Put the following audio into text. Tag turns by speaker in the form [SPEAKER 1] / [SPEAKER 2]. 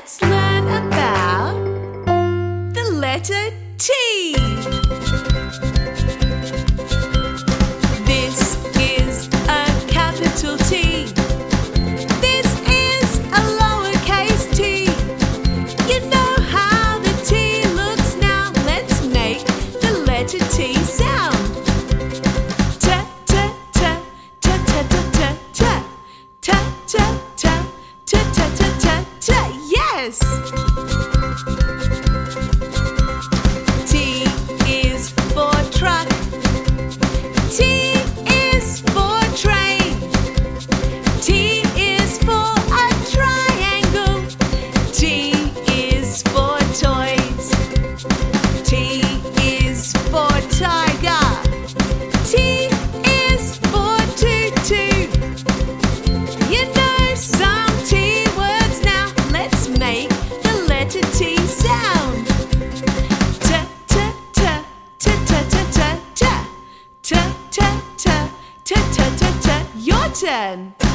[SPEAKER 1] Let's learn about the letter T. yes. 10.